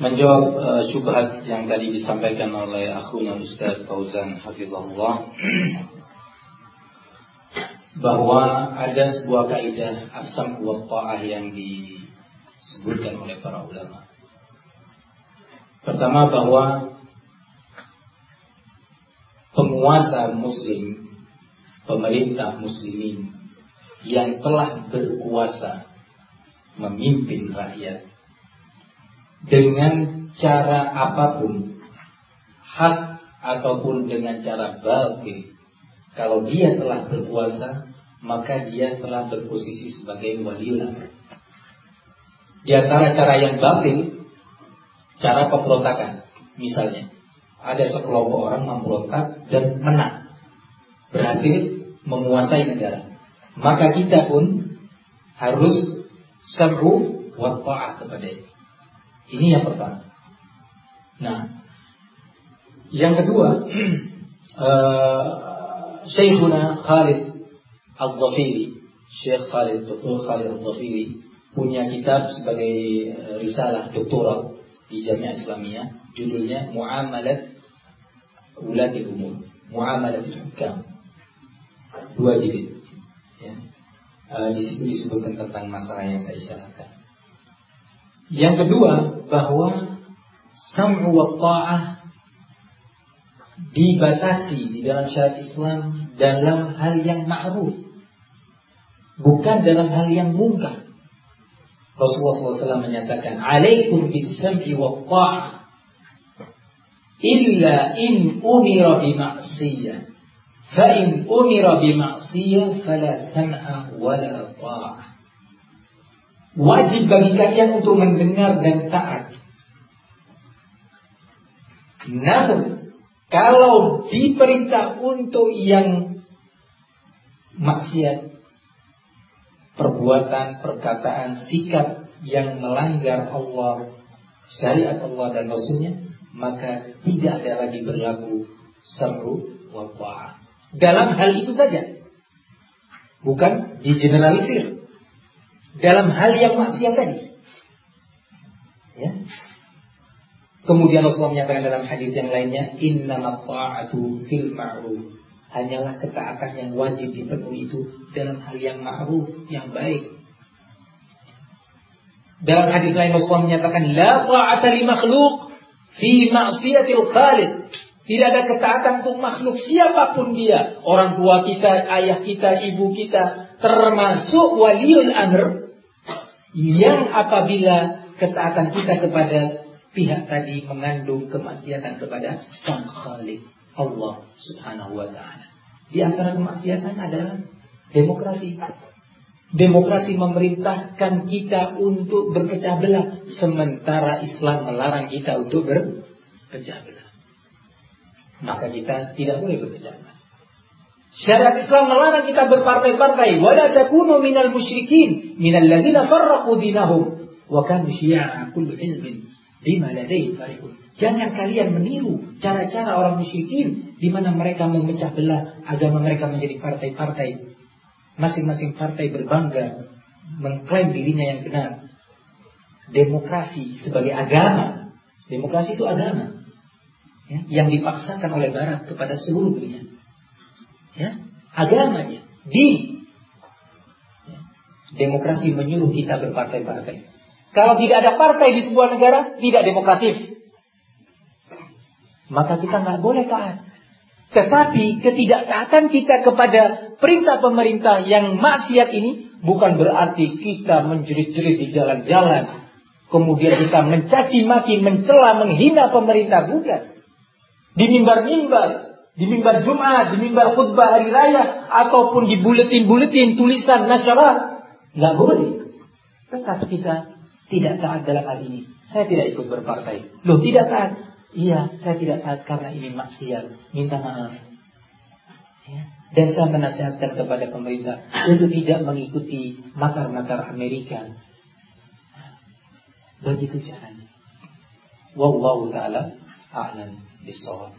menjawab uh, syubhat yang tadi disampaikan oleh akhuna Ustaz Fauzan Hafizahullah bahwa ada sebuah kaidah asam wa ta'ah yang disebutkan oleh para ulama. Pertama bahwa penguasa muslim, pemerintah muslimin yang telah berkuasa memimpin rakyat dengan cara apa pun, hak ataupun dengan cara batil. Kalau dia telah berkuasa, maka dia telah berposisi sebagai amr. Di antara cara yang batil, cara pemberontakan. Misalnya, ada sekelompok orang memberontak dan menang. Berhasil menguasai negara. Maka kita pun harus sam'u wa kepada ini. Ini yang pertama. Nah, yang kedua, uh, Syekhuna Khalid Al-Dhafiri, Syekh Khalid, Dr. Khalid Al-Dhafiri punya kitab sebagai uh, risalah doktoral di Jamiah Islamiyah, judulnya Muamalat Ulatil Umur, Muamalat Hukam. Dua jilid. Ya. Uh, di disebutkan tentang masalah yang saya isyaratkan. Yang kedua, bahwa sam'u wa ta'ah dibatasi di dalam syariat Islam dalam hal yang ma'ruf. Bukan dalam hal yang mungkar. Rasulullah SAW menyatakan, Alaikum bis-sam'i wa ta'ah illa in umira bima'siyah. Fa in umira bima'siyah fala sam'a wala ta'ah. Wajib bagi kalian untuk mendengar dan taat. Namun, kalau diperintah untuk yang maksiat, perbuatan, perkataan, sikap yang melanggar Allah, syariat Allah dan Rasulnya, maka tidak ada lagi berlaku seru wa Dalam hal itu saja. Bukan digeneralisir dalam hal yang maksiat tadi. Ya. Kemudian Rasulullah menyatakan dalam hadis yang lainnya, Inna ta'atu fil ma'ruf. Hanyalah ketaatan yang wajib dipenuhi itu dalam hal yang ma'ruf, yang baik. Dalam hadis lain Rasulullah menyatakan, La ta'ata li makhluk fi ma'siyatil khalid. Tidak ada ketaatan untuk makhluk siapa pun dia. Orang tua kita, ayah kita, ibu kita. Termasuk waliul amr yang apabila ketaatan kita kepada pihak tadi mengandung kemaksiatan kepada Sang Khalik Allah Subhanahu wa taala. Di antara kemaksiatan adalah demokrasi. Demokrasi memerintahkan kita untuk berpecah belah sementara Islam melarang kita untuk berpecah belah. Maka kita tidak boleh belah. Syariat Islam melarang kita berpartai-partai. Wala takunu minal musyrikin. Minal ladhina farraku dinahum. Wa kanu syia'a kullu hizbin. Bima ladai farihun. Jangan kalian meniru cara-cara orang musyrikin. di mana mereka memecah belah agama mereka menjadi partai-partai. Masing-masing partai berbangga. Mengklaim dirinya yang benar. Demokrasi sebagai agama. Demokrasi itu agama. Ya, yang dipaksakan oleh Barat kepada seluruh dunia ya, agamanya, din. Ya. Demokrasi menyuruh kita berpartai-partai. Kalau tidak ada partai di sebuah negara, tidak demokratis. Maka kita nggak boleh taat. Tetapi ketidaktaatan kita kepada perintah pemerintah yang maksiat ini bukan berarti kita menjerit-jerit di jalan-jalan. Kemudian kita mencaci maki, mencela, menghina pemerintah. Bukan. Di mimbar-mimbar di mimbar Jumat, di mimbar khutbah hari raya, ataupun di buletin-buletin tulisan nasional. Nggak boleh. Tetap kita tidak taat dalam hal ini. Saya tidak ikut berpartai. Loh, tidak taat? Iya, saya tidak taat karena ini maksiat. Minta maaf. Ya. Dan saya menasihatkan kepada pemerintah untuk tidak mengikuti makar-makar Amerika. Begitu caranya. Wallahu ta'ala أهلا بالصواب